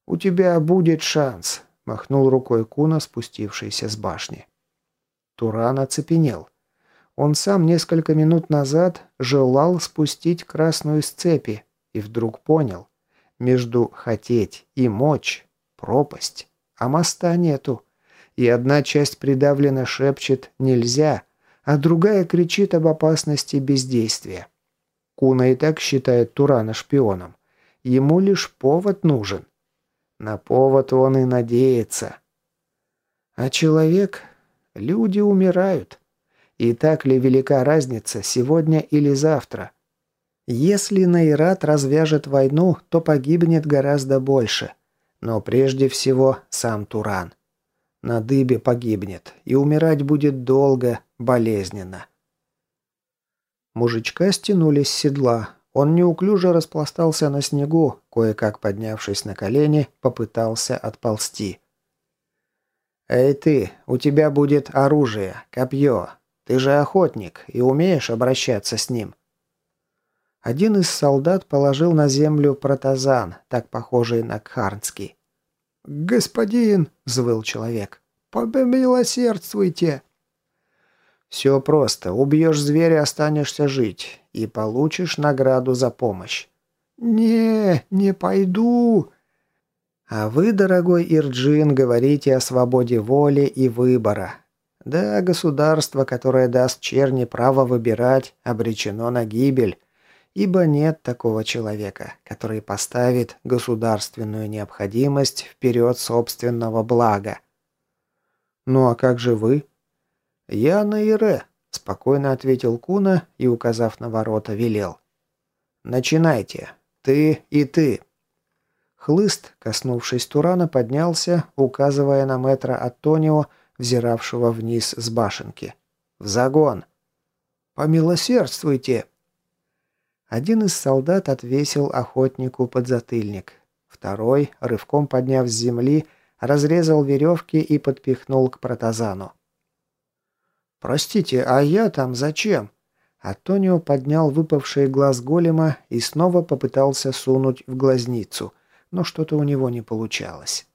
«У тебя будет шанс», – махнул рукой Куна, спустившийся с башни. Туран оцепенел. Он сам несколько минут назад желал спустить красную с цепи и вдруг понял. Между хотеть и мочь – пропасть, а моста нету. И одна часть придавленно шепчет «нельзя», а другая кричит об опасности бездействия. Куна и так считает Турана шпионом. Ему лишь повод нужен. На повод он и надеется. А человек Люди умирают. И так ли велика разница, сегодня или завтра? Если Найрат развяжет войну, то погибнет гораздо больше. Но прежде всего сам Туран. На дыбе погибнет, и умирать будет долго, болезненно. Мужичка стянули с седла. Он неуклюже распластался на снегу, кое-как поднявшись на колени, попытался отползти. «Эй ты, у тебя будет оружие, копье. Ты же охотник и умеешь обращаться с ним». Один из солдат положил на землю протазан, так похожий на кхарнский. «Господин!» — взвыл человек. «Помилосердствуйте!» «Все просто. Убьешь зверя, останешься жить. И получишь награду за помощь». «Не, не пойду!» А вы, дорогой Ирджин, говорите о свободе воли и выбора. Да, государство, которое даст черни право выбирать, обречено на гибель, ибо нет такого человека, который поставит государственную необходимость вперед собственного блага. Ну а как же вы? Я на Ире, спокойно ответил Куна и, указав на ворота, велел. Начинайте. Ты и ты. Хлыст, коснувшись Турана, поднялся, указывая на метра Антонио, взиравшего вниз с башенки. «В загон!» «Помилосердствуйте!» Один из солдат отвесил охотнику подзатыльник. Второй, рывком подняв с земли, разрезал веревки и подпихнул к протазану. «Простите, а я там зачем?» Антонио поднял выпавший глаз голема и снова попытался сунуть в глазницу – но что-то у него не получалось.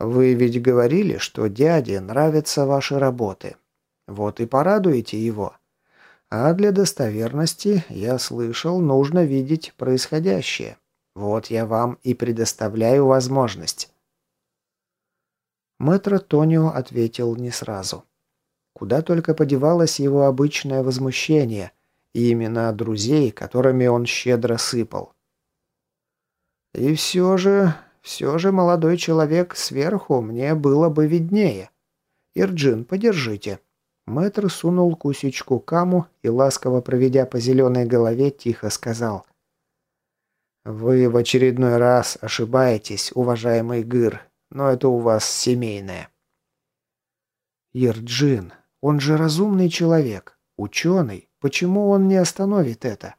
«Вы ведь говорили, что дяде нравятся ваши работы. Вот и порадуете его. А для достоверности, я слышал, нужно видеть происходящее. Вот я вам и предоставляю возможность». Мэтро Тонио ответил не сразу. Куда только подевалось его обычное возмущение, и имена друзей, которыми он щедро сыпал. И все же, все же, молодой человек, сверху мне было бы виднее. Ирджин, подержите». Мэтр сунул кусечку каму и, ласково проведя по зеленой голове, тихо сказал. «Вы в очередной раз ошибаетесь, уважаемый Гыр, но это у вас семейное». «Ирджин, он же разумный человек, ученый. Почему он не остановит это?»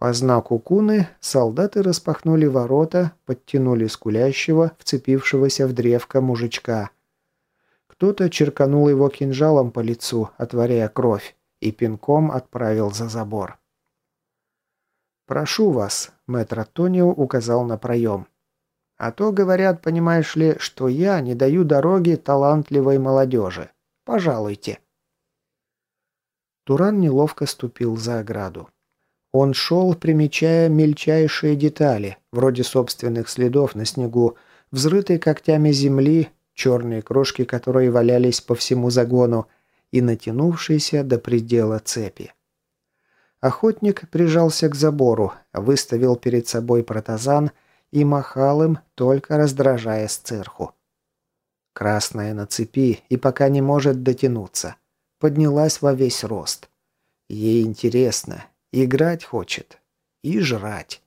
По знаку Куны солдаты распахнули ворота, подтянули скулящего, вцепившегося в древко мужичка. Кто-то черканул его кинжалом по лицу, отворяя кровь, и пинком отправил за забор. «Прошу вас», — мэтр Тонио указал на проем. «А то, говорят, понимаешь ли, что я не даю дороги талантливой молодежи. Пожалуйте». Туран неловко ступил за ограду. Он шел, примечая мельчайшие детали, вроде собственных следов на снегу, взрытой когтями земли, черные крошки, которые валялись по всему загону, и натянувшиеся до предела цепи. Охотник прижался к забору, выставил перед собой протазан и махал им, только раздражая сцерху. Красная на цепи и пока не может дотянуться. Поднялась во весь рост. Ей интересно, Играть хочет. И жрать.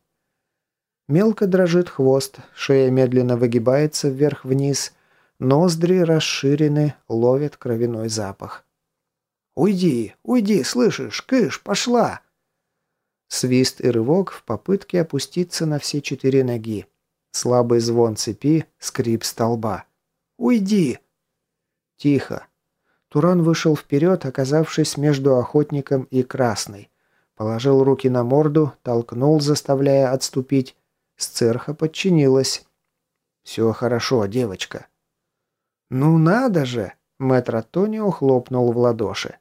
Мелко дрожит хвост, шея медленно выгибается вверх-вниз, ноздри расширены, ловят кровяной запах. «Уйди, уйди, слышишь? Кыш, пошла!» Свист и рывок в попытке опуститься на все четыре ноги. Слабый звон цепи, скрип столба. «Уйди!» Тихо. Туран вышел вперед, оказавшись между охотником и красной. Положил руки на морду, толкнул, заставляя отступить. Сцерха подчинилась. «Все хорошо, девочка». «Ну надо же!» — мэтр Антонио хлопнул в ладоши.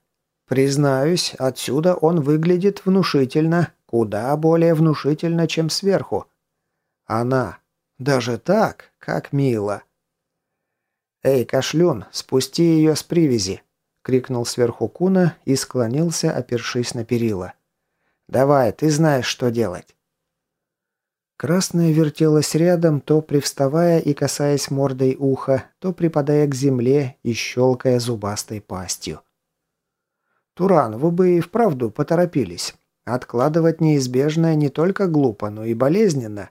«Признаюсь, отсюда он выглядит внушительно, куда более внушительно, чем сверху. Она. Даже так? Как мило!» «Эй, кашлюн, спусти ее с привязи!» — крикнул сверху Куна и склонился, опершись на перила. «Давай, ты знаешь, что делать!» Красная вертелась рядом, то привставая и касаясь мордой уха, то припадая к земле и щелкая зубастой пастью. «Туран, вы бы и вправду поторопились. Откладывать неизбежное не только глупо, но и болезненно».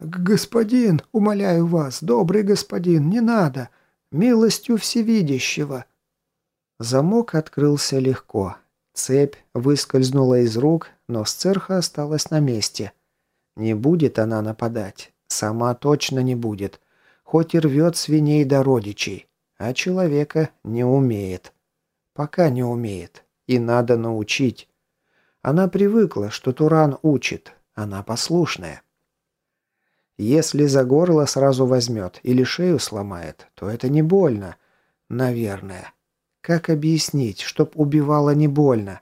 «Господин, умоляю вас, добрый господин, не надо милостью всевидящего». Замок открылся легко. Цепь выскользнула из рук, но сцерха осталась на месте. Не будет она нападать. Сама точно не будет. Хоть и рвет свиней до родичей. А человека не умеет. Пока не умеет. И надо научить. Она привыкла, что Туран учит. Она послушная. Если за горло сразу возьмет или шею сломает, то это не больно. Наверное. Как объяснить, чтоб убивало не больно?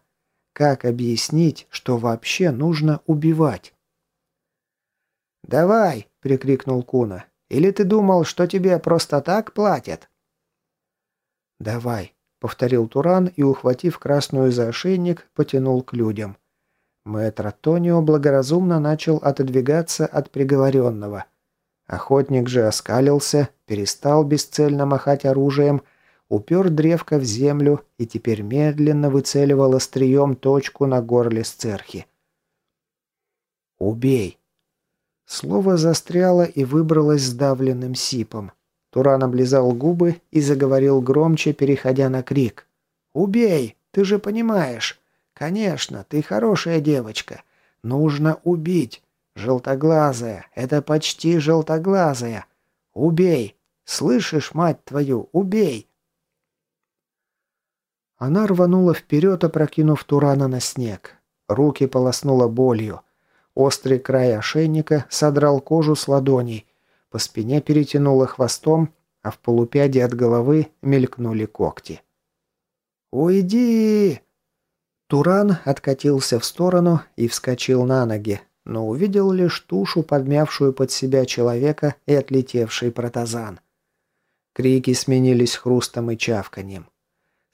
Как объяснить, что вообще нужно убивать? «Давай!» — прикрикнул Куна. «Или ты думал, что тебе просто так платят?» «Давай!» — повторил Туран и, ухватив красную за ошейник, потянул к людям. Мэтр Тонио благоразумно начал отодвигаться от приговоренного. Охотник же оскалился, перестал бесцельно махать оружием, упер древко в землю и теперь медленно выцеливал острием точку на горле сцерхи. «Убей!» Слово застряло и выбралось сдавленным сипом. Туран облизал губы и заговорил громче, переходя на крик. «Убей! Ты же понимаешь! «Конечно, ты хорошая девочка. Нужно убить. Желтоглазая. Это почти желтоглазая. Убей. Слышишь, мать твою, убей!» Она рванула вперед, опрокинув Турана на снег. Руки полоснула болью. Острый край ошейника содрал кожу с ладоней. По спине перетянула хвостом, а в полупяде от головы мелькнули когти. «Уйди!» Туран откатился в сторону и вскочил на ноги, но увидел лишь тушу, подмявшую под себя человека и отлетевший протазан. Крики сменились хрустом и чавканьем.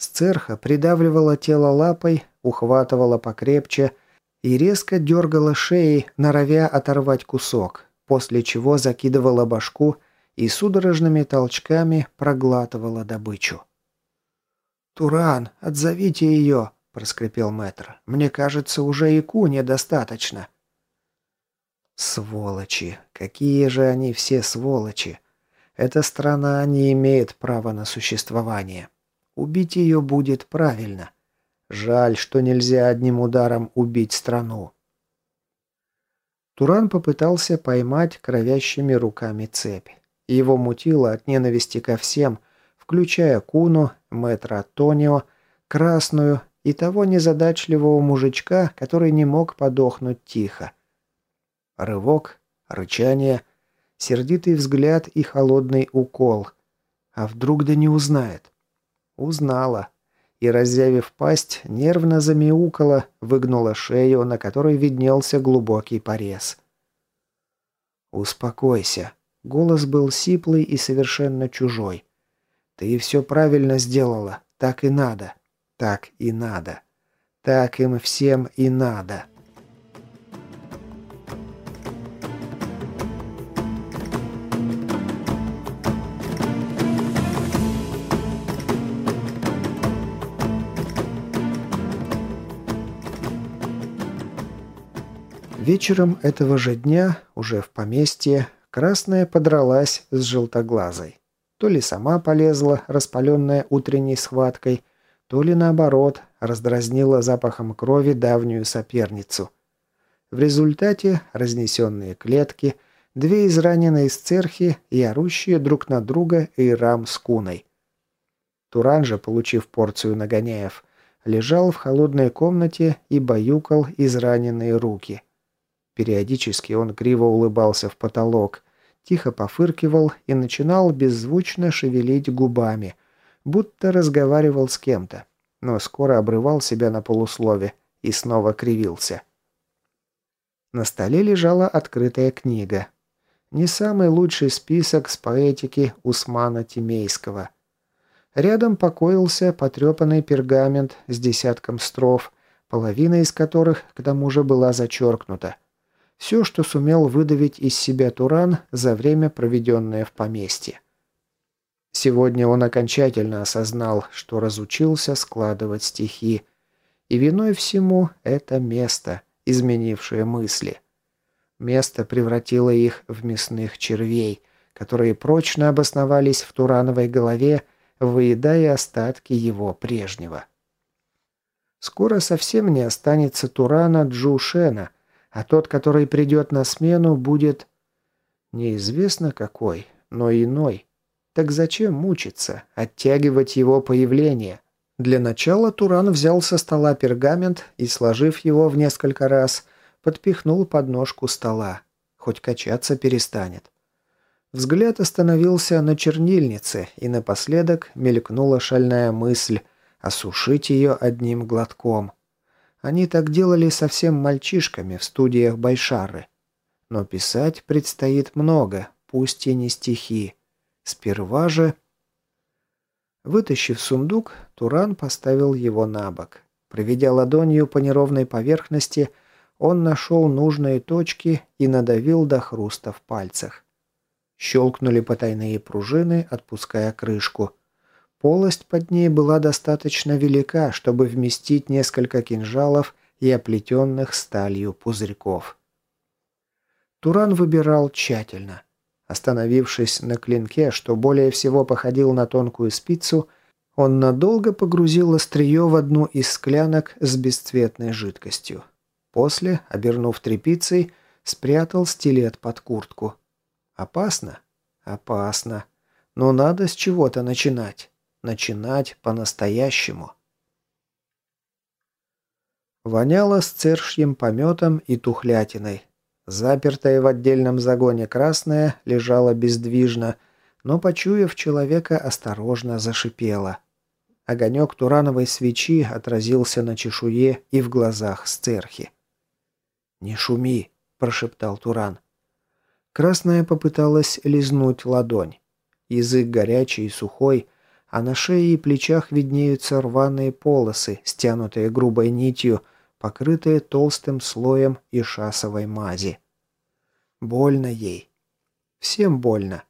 Сцерха придавливала тело лапой, ухватывала покрепче и резко дергала шеей, норовя оторвать кусок, после чего закидывала башку и судорожными толчками проглатывала добычу. «Туран, отзовите ее!» – проскрипел мэтр. «Мне кажется, уже и ку недостаточно». «Сволочи! Какие же они все сволочи! Эта страна не имеет права на существование. Убить ее будет правильно. Жаль, что нельзя одним ударом убить страну». Туран попытался поймать кровящими руками цепь. Его мутило от ненависти ко всем, включая Куну, мэтра Тонио, Красную и того незадачливого мужичка, который не мог подохнуть тихо. Рывок, рычание, сердитый взгляд и холодный укол. А вдруг да не узнает? Узнала. И, разъявив пасть, нервно замяукала, выгнула шею, на которой виднелся глубокий порез. «Успокойся». Голос был сиплый и совершенно чужой. «Ты все правильно сделала. Так и надо». Так и надо. Так им всем и надо. Вечером этого же дня, уже в поместье, Красная подралась с желтоглазой. То ли сама полезла, распаленная утренней схваткой, то ли наоборот, раздразнила запахом крови давнюю соперницу. В результате разнесенные клетки, две израненные сцерхи и орущие друг на друга и рам с куной. Туран же, получив порцию нагоняев, лежал в холодной комнате и баюкал израненные руки. Периодически он криво улыбался в потолок, тихо пофыркивал и начинал беззвучно шевелить губами, будто разговаривал с кем-то, но скоро обрывал себя на полуслове и снова кривился. На столе лежала открытая книга. Не самый лучший список с поэтики Усмана Тимейского – Рядом покоился потрепанный пергамент с десятком строф, половина из которых к тому же была зачеркнута. Все, что сумел выдавить из себя Туран за время, проведенное в поместье. Сегодня он окончательно осознал, что разучился складывать стихи, и виной всему это место, изменившее мысли. Место превратило их в мясных червей, которые прочно обосновались в Турановой голове выедая остатки его прежнего. Скоро совсем не останется Турана Джушена, а тот, который придет на смену, будет неизвестно какой, но иной. Так зачем мучиться, оттягивать его появление? Для начала Туран взял со стола пергамент и, сложив его в несколько раз, подпихнул под ножку стола. Хоть качаться перестанет. Взгляд остановился на чернильнице, и напоследок мелькнула шальная мысль осушить ее одним глотком. Они так делали совсем мальчишками в студиях Байшары. Но писать предстоит много, пусть и не стихи. Сперва же... Вытащив сундук, Туран поставил его на бок. Проведя ладонью по неровной поверхности, он нашел нужные точки и надавил до хруста в пальцах. Щелкнули потайные пружины, отпуская крышку. Полость под ней была достаточно велика, чтобы вместить несколько кинжалов и оплетенных сталью пузырьков. Туран выбирал тщательно. Остановившись на клинке, что более всего походил на тонкую спицу, он надолго погрузил острие в одну из склянок с бесцветной жидкостью. После, обернув тряпицей, спрятал стилет под куртку. Опасно? Опасно. Но надо с чего-то начинать. Начинать по-настоящему. Воняло с цершьим пометом и тухлятиной. Запертая в отдельном загоне красная лежала бездвижно, но, почуяв человека, осторожно зашипела. Огонек турановой свечи отразился на чешуе и в глазах сцерхи. «Не шуми!» – прошептал Туран. Красная попыталась лизнуть ладонь. Язык горячий и сухой, а на шее и плечах виднеются рваные полосы, стянутые грубой нитью, покрытые толстым слоем ишасовой мази. Больно ей. Всем больно.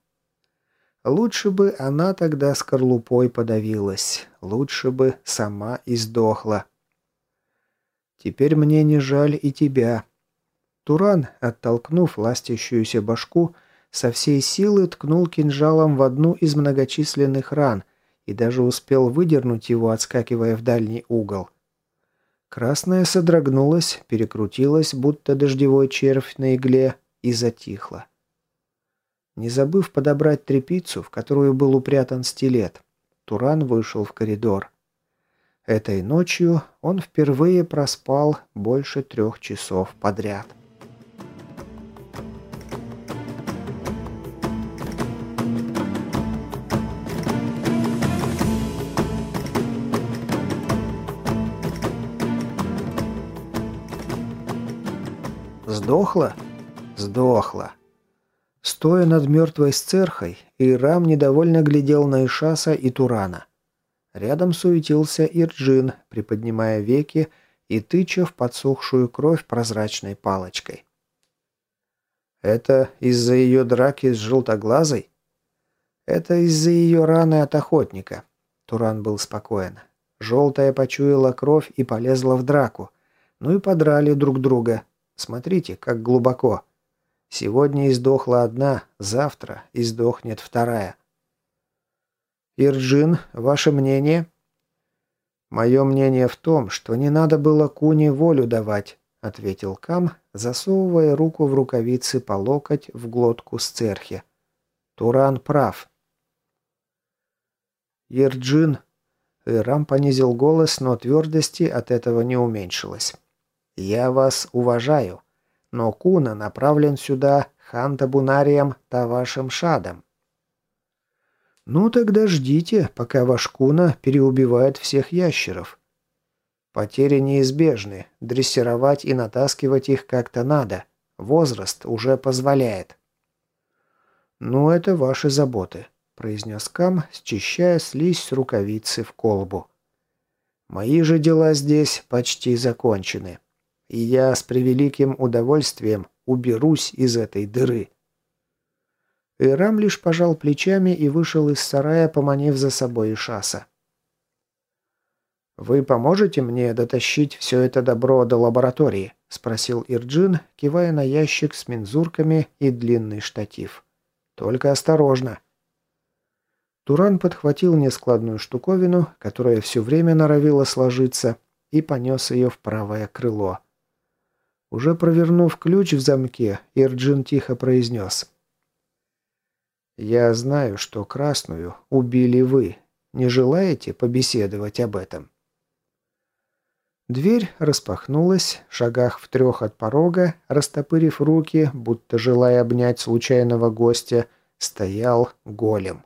Лучше бы она тогда скорлупой подавилась. Лучше бы сама издохла. Теперь мне не жаль и тебя, Туран, оттолкнув ластящуюся башку, со всей силы ткнул кинжалом в одну из многочисленных ран и даже успел выдернуть его, отскакивая в дальний угол. Красная содрогнулась, перекрутилась, будто дождевой червь на игле, и затихла. Не забыв подобрать трепицу, в которую был упрятан стилет, Туран вышел в коридор. Этой ночью он впервые проспал больше трех часов подряд. Сдохла? Сдохла. Стоя над мертвой сцерхой, Ирам недовольно глядел на Ишаса и Турана. Рядом суетился Ирджин, приподнимая веки и тыча в подсохшую кровь прозрачной палочкой. «Это из-за ее драки с желтоглазой?» «Это из-за ее раны от охотника», — Туран был спокоен. Желтая почуяла кровь и полезла в драку. Ну и подрали друг друга, Смотрите, как глубоко. Сегодня издохла одна, завтра издохнет вторая. Ирджин, ваше мнение? Мое мнение в том, что не надо было Куни волю давать, ответил Кам, засовывая руку в рукавицы по локоть в глотку сцерхи. Туран прав. Ирджин, Ирам понизил голос, но твердости от этого не уменьшилось. «Я вас уважаю, но Куна направлен сюда хантабунарием Тавашем Шадом». «Ну тогда ждите, пока ваш Куна переубивает всех ящеров. Потери неизбежны, дрессировать и натаскивать их как-то надо. Возраст уже позволяет». «Ну, это ваши заботы произнес Кам, счищая слизь с рукавицы в колбу. «Мои же дела здесь почти закончены, и я с превеликим удовольствием уберусь из этой дыры». Ирам лишь пожал плечами и вышел из сарая, поманив за собой Ишаса. «Вы поможете мне дотащить все это добро до лаборатории?» – спросил Ирджин, кивая на ящик с мензурками и длинный штатив. «Только осторожно. Туран подхватил нескладную штуковину, которая все время норовила сложиться, и понес ее в правое крыло. Уже провернув ключ в замке, Ирджин тихо произнес. «Я знаю, что красную убили вы. Не желаете побеседовать об этом?» Дверь распахнулась, шагах в трех от порога, растопырив руки, будто желая обнять случайного гостя, стоял голем.